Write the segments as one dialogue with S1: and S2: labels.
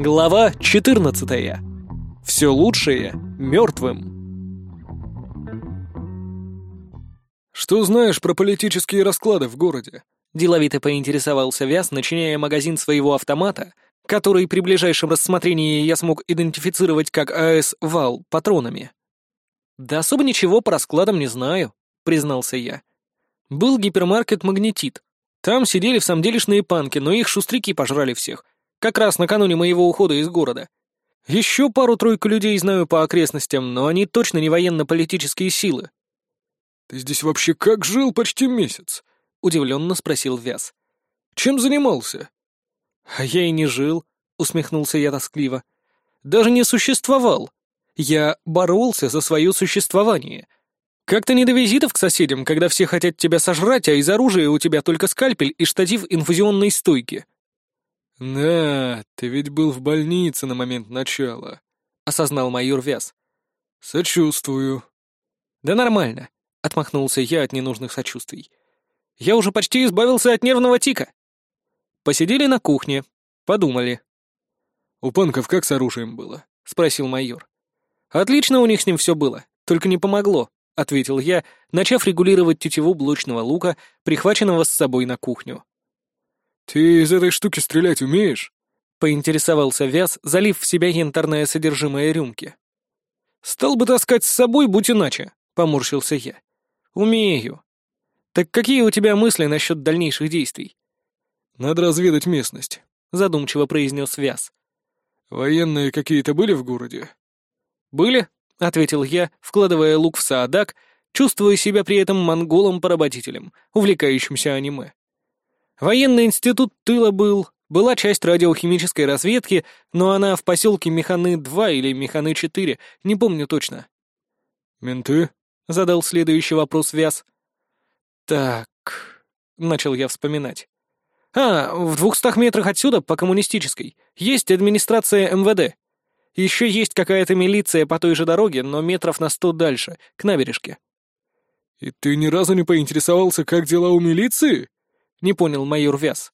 S1: Глава 14. Все лучшее мертвым.
S2: «Что знаешь про политические расклады в городе?»
S1: Деловито поинтересовался Вяз, начиняя магазин своего автомата, который при ближайшем рассмотрении я смог идентифицировать как АС «Вал» патронами. «Да особо ничего по раскладам не знаю», — признался я. «Был гипермаркет «Магнетит». Там сидели в самделишные панки, но их шустряки пожрали всех, как раз накануне моего ухода из города. Еще пару-тройку людей знаю по окрестностям, но они точно не военно-политические силы.
S2: «Ты здесь вообще как жил почти месяц?» — удивленно спросил Вяз. «Чем занимался?»
S1: «А я и не жил», — усмехнулся я тоскливо. «Даже не существовал. Я боролся за свое существование. Как-то не до визитов к соседям, когда все хотят тебя сожрать, а из оружия у тебя только скальпель и штатив инфузионной стойки».
S2: «Да, ты ведь был в больнице на момент начала», — осознал майор Вяз. «Сочувствую».
S1: «Да нормально», — отмахнулся я от ненужных сочувствий. «Я уже почти избавился от нервного тика». Посидели на кухне, подумали.
S2: «У панков как с оружием было?»
S1: — спросил майор. «Отлично у них с ним все было, только не помогло», — ответил я, начав регулировать тетиву блочного лука, прихваченного с собой на кухню.
S2: «Ты из этой штуки стрелять умеешь?»
S1: — поинтересовался Вяз, залив в себя янтарное содержимое рюмки. «Стал бы таскать с собой, будь иначе», — поморщился я. «Умею. Так какие у тебя мысли насчет дальнейших действий?»
S2: «Надо разведать местность», —
S1: задумчиво произнес Вяз.
S2: «Военные какие-то были в городе?»
S1: «Были», — ответил я, вкладывая лук в саадак, чувствуя себя при этом монголом-поработителем, увлекающимся аниме. Военный институт тыла был, была часть радиохимической разведки, но она в поселке Механы-2 или Механы-4, не помню точно.
S2: «Менты?»
S1: — задал следующий вопрос Вяз. «Так...» — начал я вспоминать. «А, в двухстах метрах отсюда, по коммунистической, есть администрация МВД. Еще есть какая-то милиция по той же дороге, но метров на сто дальше, к набережке».
S2: «И ты ни разу не поинтересовался, как дела у милиции?»
S1: — не понял майор Вяз.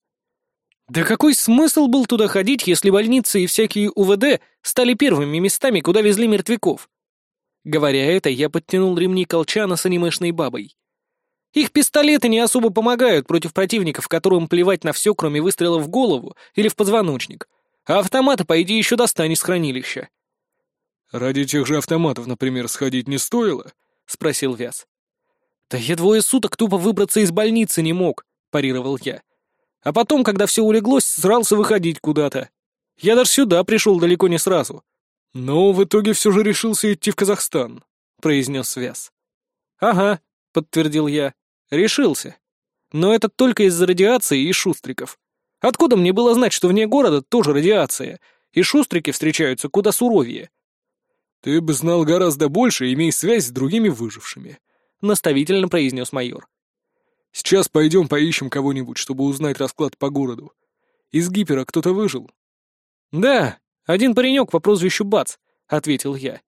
S1: «Да какой смысл был туда ходить, если больницы и всякие УВД стали первыми местами, куда везли мертвяков?» Говоря это, я подтянул ремни колчана с анимешной бабой. Их пистолеты не особо помогают против противников, которым плевать на все, кроме выстрела в голову или в позвоночник. А автоматы, по идее, еще достань из хранилища.
S2: «Ради тех же автоматов, например, сходить не стоило?» — спросил Вяз.
S1: «Да я двое суток тупо выбраться из больницы не мог парировал я. А потом, когда все улеглось, срался выходить куда-то. Я даже сюда пришел далеко не сразу.
S2: Но в итоге все же решился идти в Казахстан, произнес Связ.
S1: Ага, подтвердил я. Решился. Но это только из-за радиации и шустриков. Откуда мне было знать, что вне города тоже радиация, и шустрики встречаются куда суровее?
S2: Ты бы знал гораздо больше, имея связь с другими выжившими, наставительно произнес майор. Сейчас пойдем поищем кого-нибудь, чтобы узнать расклад по городу. Из гипера кто-то выжил?»
S1: «Да, один паренек по прозвищу Бац», — ответил я.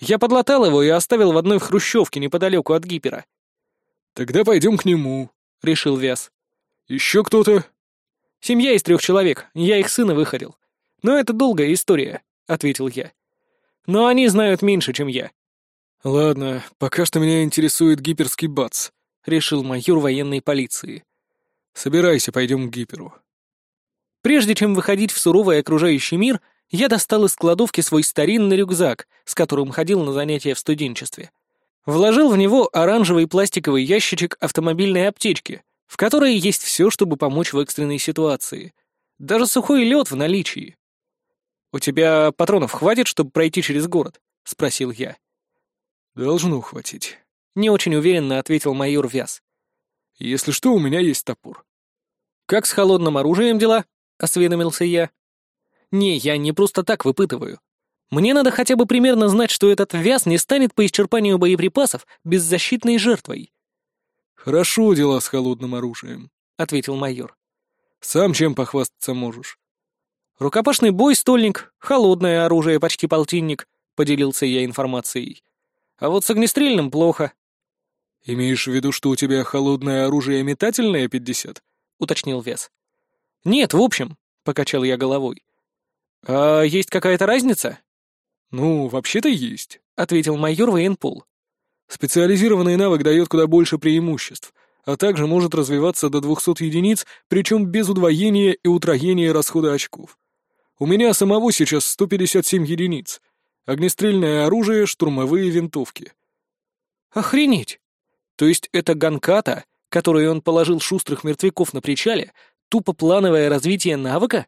S1: «Я подлатал его и оставил в одной хрущевке неподалеку от гипера».
S2: «Тогда пойдем к нему», — решил Вяз. «Еще кто-то?»
S1: «Семья из трех человек, я их сына выходил. Но это долгая история», — ответил я. «Но они знают меньше, чем я».
S2: «Ладно, пока что меня интересует гиперский бац», — решил майор военной полиции. «Собирайся, пойдем к гиперу».
S1: Прежде чем выходить в суровый окружающий мир, я достал из кладовки свой старинный рюкзак, с которым ходил на занятия в студенчестве. Вложил в него оранжевый пластиковый ящичек автомобильной аптечки, в которой есть все, чтобы помочь в экстренной ситуации. Даже сухой лед в наличии. «У тебя патронов хватит, чтобы пройти через город?» — спросил я.
S2: «Должно хватить».
S1: Не очень уверенно ответил майор Вяз.
S2: «Если что, у меня есть топор».
S1: «Как с холодным оружием дела?» — осведомился я. «Не, я не просто так выпытываю. Мне надо хотя бы примерно знать, что этот Вяз не станет по исчерпанию боеприпасов беззащитной жертвой».
S2: «Хорошо дела с холодным оружием», — ответил майор. «Сам чем похвастаться можешь?»
S1: «Рукопашный бой, стольник, холодное оружие, почти полтинник», — поделился я информацией. «А вот с огнестрельным плохо.
S2: «Имеешь в виду, что у тебя холодное оружие метательное 50?»
S1: — уточнил Вес. «Нет, в общем», — покачал я головой. «А есть какая-то разница?»
S2: «Ну, вообще-то есть», —
S1: ответил майор Вейнпул.
S2: «Специализированный навык дает куда больше преимуществ, а также может развиваться до 200 единиц, причем без удвоения и утроения расхода очков. У меня самого сейчас 157 единиц. Огнестрельное оружие, штурмовые винтовки».
S1: «Охренеть! То есть это ганката, которую он положил шустрых мертвяков на причале, тупо плановое развитие навыка?»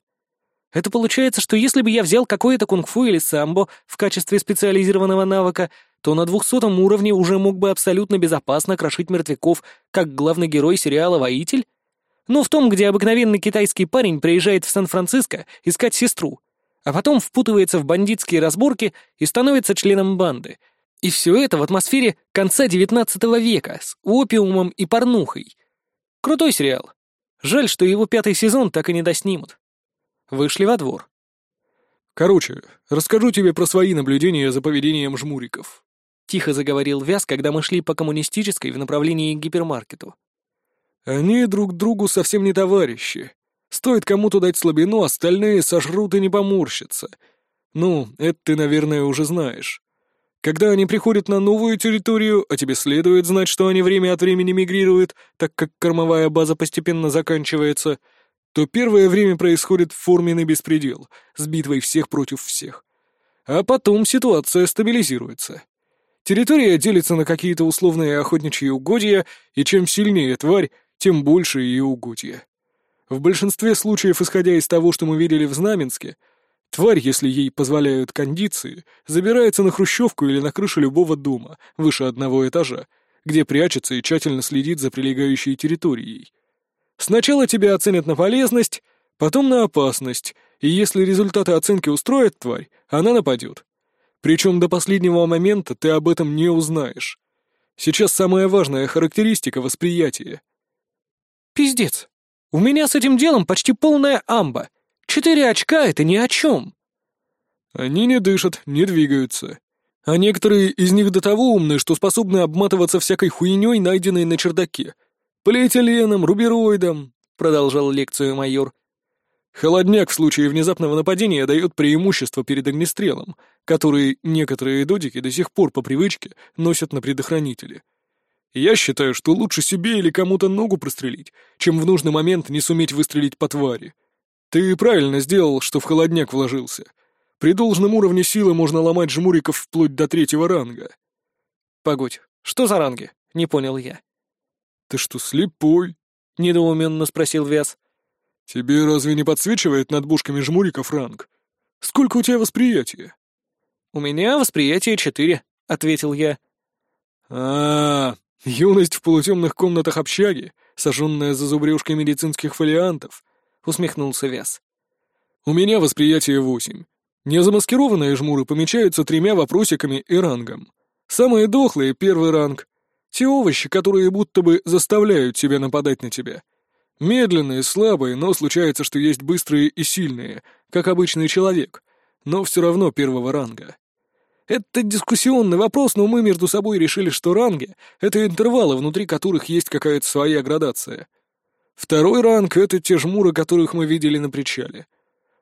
S1: Это получается, что если бы я взял какое-то кунг-фу или самбо в качестве специализированного навыка, то на двухсотом уровне уже мог бы абсолютно безопасно крошить мертвяков, как главный герой сериала «Воитель»? Ну, в том, где обыкновенный китайский парень приезжает в Сан-Франциско искать сестру, а потом впутывается в бандитские разборки и становится членом банды. И все это в атмосфере конца XIX века с опиумом и порнухой. Крутой сериал. Жаль, что его пятый сезон так и не доснимут. Вышли во двор.
S2: «Короче, расскажу тебе про свои наблюдения за поведением жмуриков», —
S1: тихо заговорил Вяз, когда мы шли по коммунистической в направлении к гипермаркету.
S2: «Они друг другу совсем не товарищи. Стоит кому-то дать слабину, остальные сожрут и не поморщатся. Ну, это ты, наверное, уже знаешь. Когда они приходят на новую территорию, а тебе следует знать, что они время от времени мигрируют, так как кормовая база постепенно заканчивается — то первое время происходит форменный беспредел с битвой всех против всех. А потом ситуация стабилизируется. Территория делится на какие-то условные охотничьи угодья, и чем сильнее тварь, тем больше ее угодья. В большинстве случаев, исходя из того, что мы видели в Знаменске, тварь, если ей позволяют кондиции, забирается на хрущевку или на крышу любого дома, выше одного этажа, где прячется и тщательно следит за прилегающей территорией. Сначала тебя оценят на полезность, потом на опасность, и если результаты оценки устроят тварь, она нападет. Причем до последнего момента ты об этом не узнаешь. Сейчас самая важная характеристика восприятия.
S1: Пиздец. У меня с этим делом почти полная амба. Четыре очка — это ни о чем.
S2: Они не дышат, не двигаются. А некоторые из них до того умны, что способны обматываться всякой хуйней, найденной на чердаке — «Полиэтиленом, рубероидом», — продолжал лекцию майор. «Холодняк в случае внезапного нападения дает преимущество перед огнестрелом, который некоторые додики до сих пор по привычке носят на предохранителе. Я считаю, что лучше себе или кому-то ногу прострелить, чем в нужный момент не суметь выстрелить по твари. Ты правильно сделал, что в холодняк вложился. При должном уровне силы можно ломать жмуриков вплоть до третьего ранга».
S1: «Погодь, что за ранги?» — не понял я.
S2: «Ты что, слепой?»
S1: — недоуменно спросил Вяз.
S2: «Тебе разве не подсвечивает над бушками жмуриков ранг? Сколько у тебя восприятия?»
S1: «У меня восприятие четыре», — ответил я.
S2: а, -а, -а юность в полутемных комнатах общаги, сожженная за зубрежкой медицинских фолиантов», — усмехнулся Вяз. «У меня восприятие восемь. Незамаскированные жмуры помечаются тремя вопросиками и рангом. Самые дохлые — первый ранг, те овощи, которые будто бы заставляют тебя нападать на тебя. Медленные, слабые, но случается, что есть быстрые и сильные, как обычный человек, но все равно первого ранга. Это дискуссионный вопрос, но мы между собой решили, что ранги — это интервалы, внутри которых есть какая-то своя градация. Второй ранг — это те жмуры, которых мы видели на причале.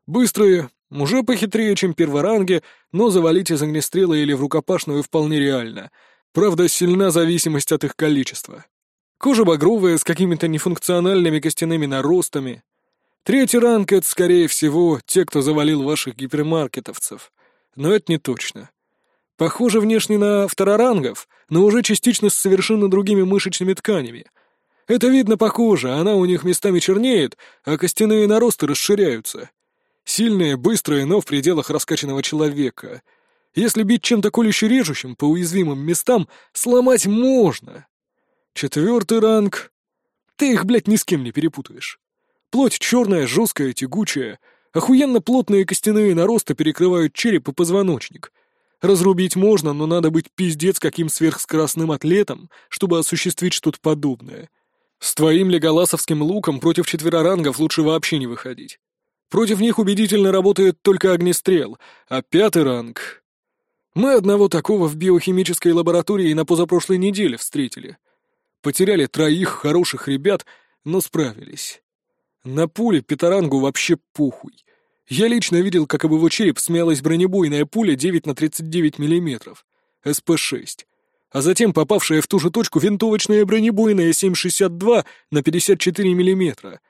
S2: Быстрые, уже похитрее, чем перворанги, но завалить из огнестрела или в рукопашную вполне реально — Правда, сильна зависимость от их количества. Кожа багровая, с какими-то нефункциональными костяными наростами. Третий ранг — это, скорее всего, те, кто завалил ваших гипермаркетовцев. Но это не точно. Похоже внешне на второрангов, но уже частично с совершенно другими мышечными тканями. Это видно похоже, она у них местами чернеет, а костяные наросты расширяются. Сильные, быстрые, но в пределах раскачанного человека — если бить чем-то колюще-режущим по уязвимым местам, сломать можно. Четвертый ранг. Ты их, блядь, ни с кем не перепутаешь. Плоть черная, жесткая, тягучая. Охуенно плотные костяные наросты перекрывают череп и позвоночник. Разрубить можно, но надо быть пиздец каким сверхскоростным атлетом, чтобы осуществить что-то подобное. С твоим леголасовским луком против четверорангов лучше вообще не выходить. Против них убедительно работает только огнестрел, а пятый ранг... Мы одного такого в биохимической лаборатории на позапрошлой неделе встретили. Потеряли троих хороших ребят, но справились. На пуле Петорангу вообще пухуй. Я лично видел, как об его череп смялась бронебойная пуля 9 на 39 мм, СП-6, а затем попавшая в ту же точку винтовочная бронебойная 7,62 на 54 мм.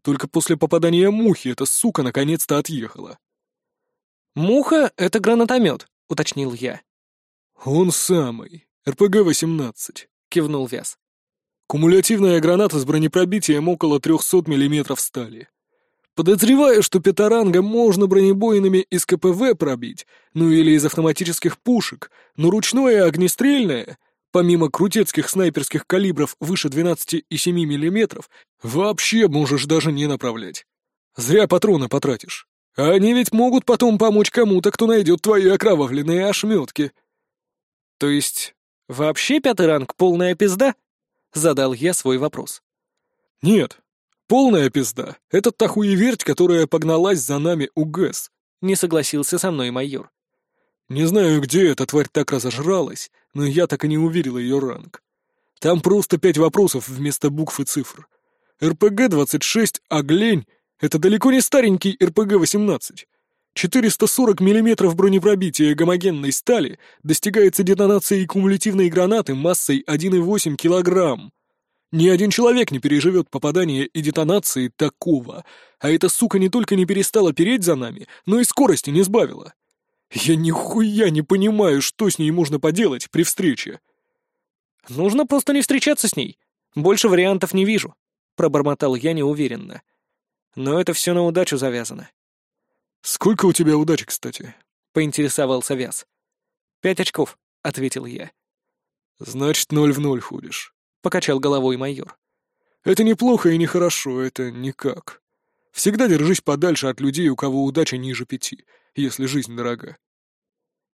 S2: Только после попадания мухи эта сука наконец-то отъехала.
S1: «Муха — это гранатомет», — уточнил я.
S2: «Он самый. РПГ-18», — кивнул Вяз. «Кумулятивная граната с бронепробитием около 300 мм стали. Подозреваю, что петаранга можно бронебойными из КПВ пробить, ну или из автоматических пушек, но ручное огнестрельное, помимо крутецких снайперских калибров выше 12,7 мм, вообще можешь даже не направлять. Зря патроны потратишь. Они ведь могут потом помочь кому-то, кто найдет твои окровавленные ошметки.
S1: То есть, вообще пятый ранг — полная пизда? Задал я свой вопрос.
S2: Нет, Полная пизда. Это та хуеверть, которая погналась за нами у ГЭС.
S1: Не согласился со мной майор.
S2: Не знаю, где эта тварь так разожралась, но я так и не увидел ее ранг. Там просто пять вопросов вместо букв и цифр. РПГ-26 «Оглень» — это далеко не старенький РПГ-18. 440 мм бронепробития гомогенной стали достигается детонацией кумулятивной гранаты массой 1,8 килограмм. Ни один человек не переживет попадание и детонации такого, а эта сука не только не перестала переть за нами, но и скорости не сбавила. Я нихуя не понимаю, что с ней можно поделать при встрече.
S1: Нужно просто не встречаться с ней. Больше вариантов не вижу, пробормотал я неуверенно. Но это все на удачу завязано.
S2: Сколько у тебя удачи, кстати?
S1: поинтересовался Вяз. Пять очков, ответил я.
S2: Значит, ноль в ноль ходишь.
S1: — покачал головой майор.
S2: «Это неплохо и нехорошо, это никак. Всегда держись подальше от людей, у кого удача ниже пяти, если жизнь дорога».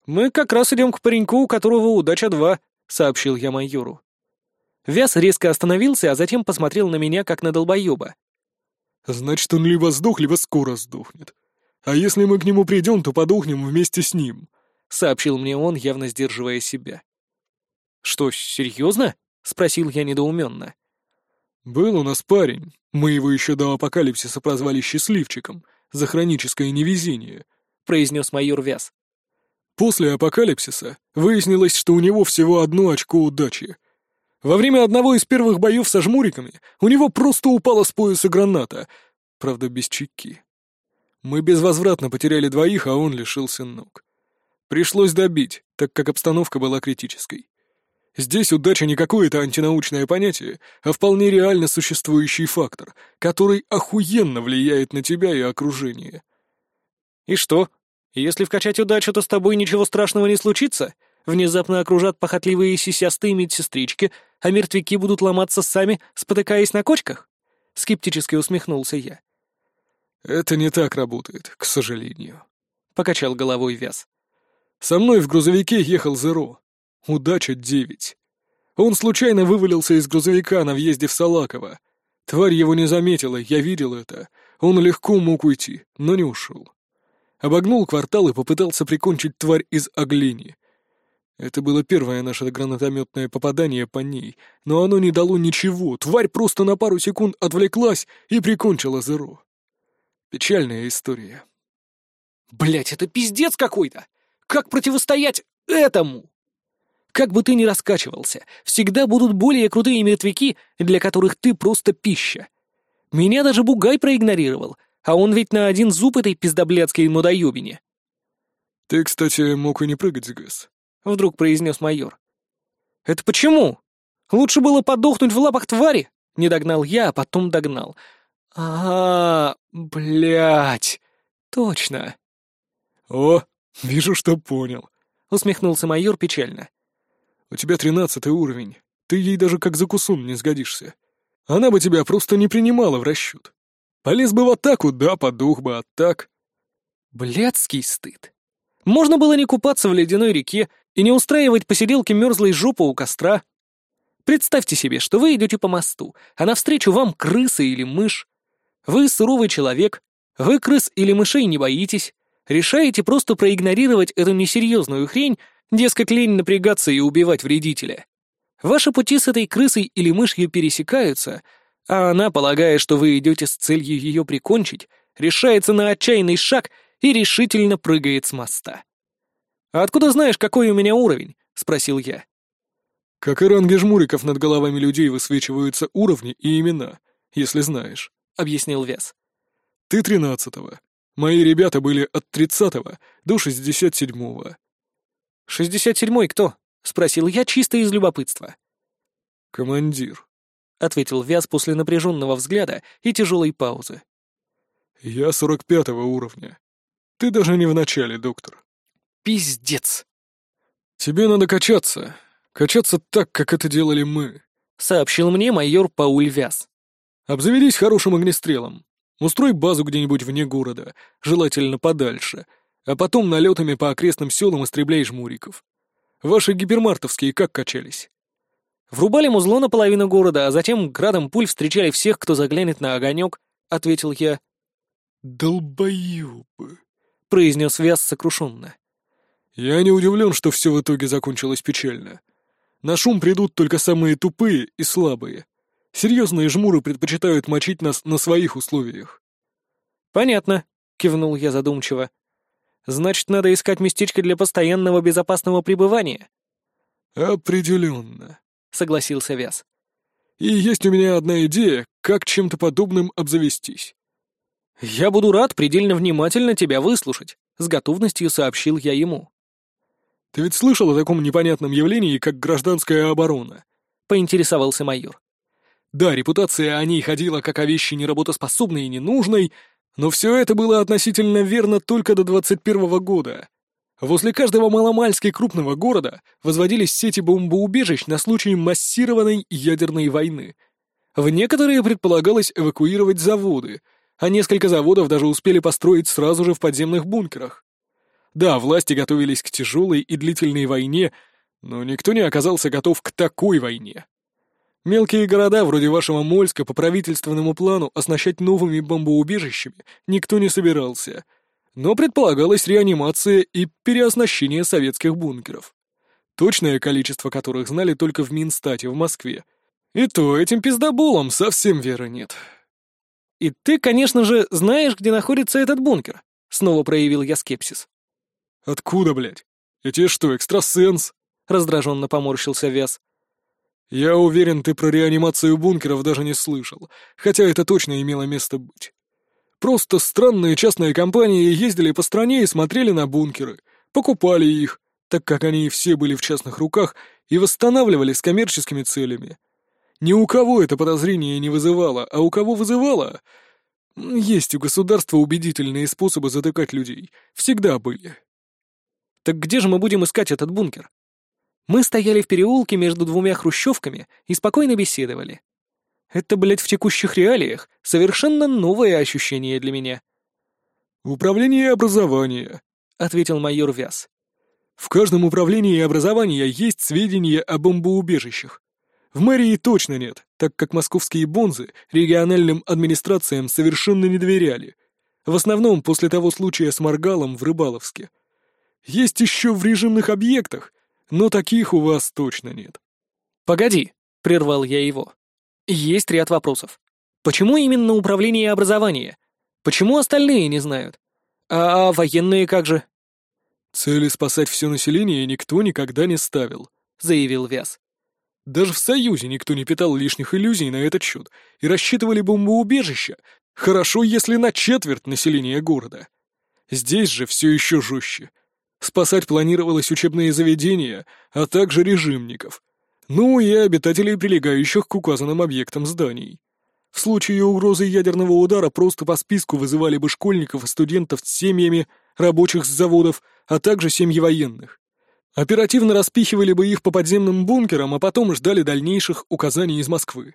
S1: «Мы как раз идем к пареньку, у которого удача два», — сообщил я майору. Вяз резко остановился, а затем посмотрел на меня, как на долбоеба.
S2: «Значит, он либо сдох, либо скоро сдохнет. А если мы к нему придем, то подохнем вместе с ним», — сообщил мне он, явно сдерживая себя.
S1: «Что, серьезно?» — спросил я недоуменно.
S2: «Был у нас парень, мы его еще до апокалипсиса прозвали счастливчиком, за хроническое невезение», — произнес майор Вяз. «После апокалипсиса выяснилось, что у него всего одно очко удачи. Во время одного из первых боев со жмуриками у него просто упала с пояса граната, правда, без чеки. Мы безвозвратно потеряли двоих, а он лишился ног. Пришлось добить, так как обстановка была критической. Здесь удача не какое-то антинаучное понятие, а вполне реально существующий фактор, который охуенно влияет на тебя и окружение.
S1: И что? Если вкачать удачу, то с тобой ничего страшного не случится? Внезапно окружат похотливые сисястые медсестрички, а мертвяки будут ломаться сами, спотыкаясь на кочках? Скептически усмехнулся я.
S2: Это не так работает, к сожалению.
S1: Покачал головой Вяз.
S2: Со мной в грузовике ехал Зеро. Удача девять. Он случайно вывалился из грузовика на въезде в Салаково. Тварь его не заметила, я видел это. Он легко мог уйти, но не ушел. Обогнул квартал и попытался прикончить тварь из оглени. Это было первое наше гранатометное попадание по ней, но оно не дало ничего. Тварь просто на пару секунд отвлеклась и прикончила Зеро. Печальная история.
S1: Блять, это пиздец какой-то! Как противостоять этому? Как бы ты ни раскачивался, всегда будут более крутые мертвяки, для которых ты просто пища. Меня даже Бугай проигнорировал, а он ведь на один зуб этой пиздоблядской мудоёбине.
S2: «Ты, кстати, мог и не прыгать ГЭС», —
S1: вдруг произнес майор. «Это почему? Лучше было подохнуть в лапах твари?» Не догнал я, а потом догнал. а, -а, -а блядь, точно.
S2: «О, вижу, что понял», — усмехнулся майор печально. У тебя тринадцатый уровень. Ты ей даже как закусун не сгодишься. Она бы тебя просто не принимала в расчет. Полез бы в атаку, да, подух бы, а так...»
S1: Блядский стыд. Можно было не купаться в ледяной реке и не устраивать посиделки мерзлой жопы у костра. Представьте себе, что вы идете по мосту, а навстречу вам крыса или мышь. Вы суровый человек, вы крыс или мышей не боитесь, решаете просто проигнорировать эту несерьезную хрень Дескать, лень напрягаться и убивать вредителя. Ваши пути с этой крысой или мышью пересекаются, А она, полагая, что вы идете с целью ее прикончить, решается на отчаянный шаг и решительно прыгает с моста. «А откуда знаешь, какой у меня уровень?» — спросил я.
S2: «Как и ранги жмуриков над головами людей высвечиваются уровни и имена, если знаешь», — объяснил Вес. «Ты тринадцатого. Мои ребята были от тридцатого до шестьдесят седьмого».
S1: «Шестьдесят седьмой кто?» — спросил я чисто из любопытства.
S2: «Командир», —
S1: ответил Вяз после напряженного взгляда и тяжелой паузы.
S2: «Я сорок пятого уровня. Ты даже не в начале, доктор».
S1: «Пиздец!»
S2: «Тебе надо качаться. Качаться так, как это делали мы», —
S1: сообщил мне майор Пауль Вяз.
S2: «Обзаведись хорошим огнестрелом. Устрой базу где-нибудь вне города, желательно подальше, а потом налетами по окрестным селам истребляй жмуриков. Ваши гипермартовские как качались?»
S1: Врубали музло на половину города, а затем градом пуль встречали всех, кто заглянет на огонек, — ответил я.
S2: «Долбоёбы», —
S1: произнес Вяз сокрушенно.
S2: «Я не удивлен, что все в итоге закончилось печально. На шум придут только самые тупые и слабые. Серьезные жмуры предпочитают мочить нас на своих условиях».
S1: «Понятно», — кивнул я задумчиво. «Значит, надо искать местечко для постоянного безопасного пребывания».
S2: «Определенно»,
S1: согласился Вяз.
S2: «И есть у меня одна идея, как чем-то подобным обзавестись».
S1: «Я буду рад предельно внимательно тебя выслушать», — с готовностью сообщил я ему.
S2: «Ты ведь слышал о таком непонятном явлении, как гражданская оборона?» — поинтересовался майор. «Да, репутация о ней ходила как о вещи неработоспособной и ненужной, но все это было относительно верно только до 21 года. Возле каждого маломальски крупного города возводились сети бомбоубежищ на случай массированной ядерной войны. В некоторые предполагалось эвакуировать заводы, а несколько заводов даже успели построить сразу же в подземных бункерах. Да, власти готовились к тяжелой и длительной войне, но никто не оказался готов к такой войне. Мелкие города, вроде вашего Мольска, по правительственному плану оснащать новыми бомбоубежищами никто не собирался — но предполагалась реанимация и переоснащение советских бункеров. Точное количество которых знали только в Минстате в Москве. И то этим пиздоболам совсем веры нет.
S1: «И ты, конечно же, знаешь, где находится этот бункер?» Снова проявил я скепсис.
S2: «Откуда, блядь? Я тебе что, экстрасенс?»
S1: Раздраженно поморщился Вес.
S2: «Я уверен, ты про реанимацию бункеров даже не слышал, хотя это точно имело место быть. Просто странные частные компании ездили по стране и смотрели на бункеры, покупали их, так как они все были в частных руках, и восстанавливали с коммерческими целями. Ни у кого это подозрение не вызывало, а у кого вызывало... Есть у государства убедительные способы затыкать людей. Всегда были.
S1: Так где же мы будем искать этот бункер? Мы стояли в переулке между двумя хрущевками и спокойно беседовали. Это, блядь, в текущих реалиях совершенно новое ощущение для меня.
S2: «Управление образования», — ответил майор Вяз. «В каждом управлении образования есть сведения о бомбоубежищах. В мэрии точно нет, так как московские бонзы региональным администрациям совершенно не доверяли. В основном после того случая с Маргалом в Рыбаловске. Есть еще в режимных объектах, но таких у вас точно нет».
S1: «Погоди», — прервал я его. Есть ряд вопросов. Почему именно управление образования? Почему остальные не знают? А, военные как же?
S2: Цели спасать все население никто никогда не ставил, заявил Вяз. Даже в Союзе никто не питал лишних иллюзий на этот счет и рассчитывали бомбоубежища. Хорошо, если на четверть населения города. Здесь же все еще жестче. Спасать планировалось учебные заведения, а также режимников, ну и обитателей, прилегающих к указанным объектам зданий. В случае угрозы ядерного удара просто по списку вызывали бы школьников и студентов с семьями, рабочих с заводов, а также семьи военных. Оперативно распихивали бы их по подземным бункерам, а потом ждали дальнейших указаний из Москвы.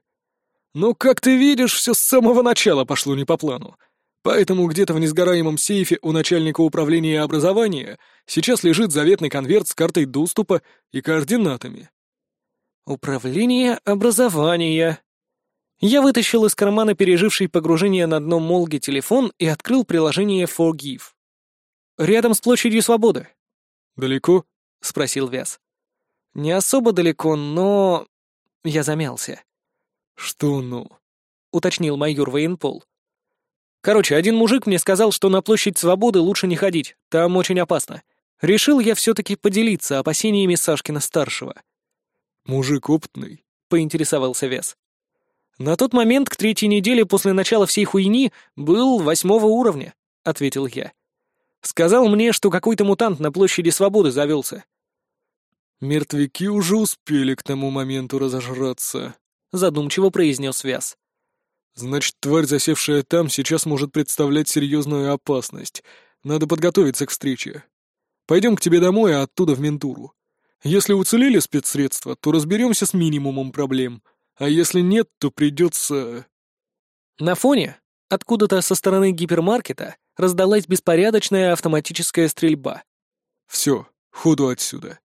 S2: Но, как ты видишь, все с самого начала пошло не по плану. Поэтому где-то в несгораемом сейфе у начальника управления образования сейчас лежит заветный конверт с картой доступа и координатами.
S1: Управление образования. Я вытащил из кармана переживший погружение на дно Молги телефон и открыл приложение Forgive. Рядом с площадью Свободы.
S2: «Далеко?»
S1: — спросил Вяз. «Не особо далеко, но...» Я замялся.
S2: «Что «но»?»
S1: — уточнил майор военпол. «Короче, один мужик мне сказал, что на площадь Свободы лучше не ходить, там очень опасно. Решил я все-таки поделиться опасениями Сашкина-старшего».
S2: «Мужик опытный?»
S1: — поинтересовался Вес. «На тот момент, к третьей неделе после начала всей хуйни, был восьмого уровня», — ответил я. «Сказал мне, что какой-то мутант на площади Свободы завелся».
S2: «Мертвяки уже успели к тому моменту разожраться», — задумчиво произнес Вяз. «Значит, тварь, засевшая там, сейчас может представлять серьезную опасность. Надо подготовиться к встрече. Пойдем к тебе домой, а оттуда в ментуру. Если уцелели спецсредства, то разберемся с минимумом проблем, а если нет, то придется...»
S1: На фоне, откуда-то со стороны гипермаркета, раздалась беспорядочная автоматическая стрельба.
S2: «Все, ходу отсюда».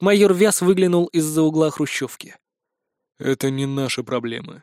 S1: Майор Вяз выглянул из-за угла хрущевки.
S2: «Это не наши проблемы.